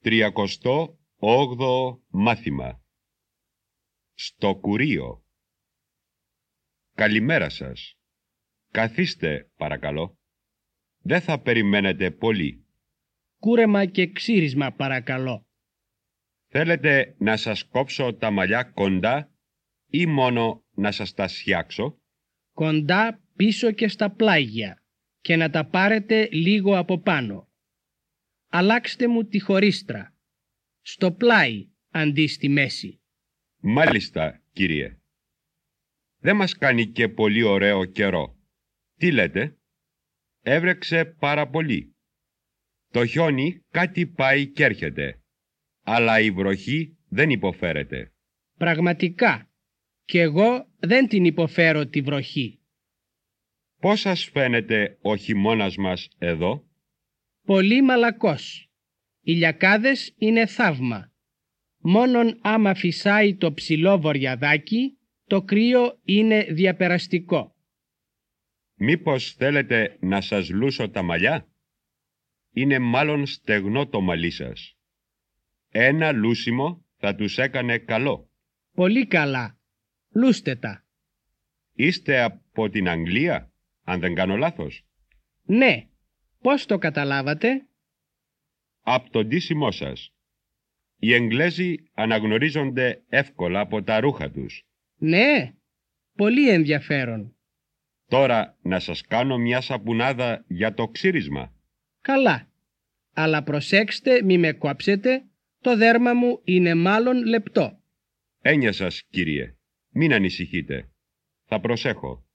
Τριακοστό όγδοο μάθημα Στο κουρίο Καλημέρα σας. Καθίστε, παρακαλώ. Δεν θα περιμένετε πολύ. Κούρεμα και ξύρισμα παρακαλώ. Θέλετε να σας κόψω τα μαλλιά κοντά ή μόνο να σας τα σιάξω; Κοντά πίσω και στα πλάγια και να τα πάρετε λίγο από πάνω. Αλλάξτε μου τη χωρίστρα. Στο πλάι αντί στη μέση. Μάλιστα, κύριε. Δεν μας κάνει και πολύ ωραίο καιρό. Τι λέτε; Έβρεξε πάρα πολύ. Το χιόνι κάτι πάει και έρχεται, αλλά η βροχή δεν υποφέρεται. Πραγματικά. Και εγώ δεν την υποφέρω τη βροχή. Πώς σας φαίνεται ο χειμώνας μας εδώ; Πολύ μαλακός. Οι λιακάδες είναι θαύμα. Μόνον άμα φυσάει το ψηλό βορειαδάκι, το κρύο είναι διαπεραστικό. Μήπως θέλετε να σας λούσω τα μαλλιά; Είναι μάλλον στεγνό το μαλλί σας. Ένα λούσιμο θα τους έκανε καλό. Πολύ καλά. Λούστε τα. Είστε από την Αγγλία, αν δεν κάνω λάθος; Ναι. Πώς το καταλάβατε; Από τον ντύσιμό σας. Οι Εγγλέζοι αναγνωρίζονται εύκολα από τα ρούχα τους. Ναι. Πολύ ενδιαφέρον. Τώρα να σας κάνω μια σαπουνάδα για το ξύρισμα. Καλά. Αλλά προσέξτε μη με κόψετε. Το δέρμα μου είναι μάλλον λεπτό. Έννοια σας, κύριε. Μην ανησυχείτε. Θα προσέχω.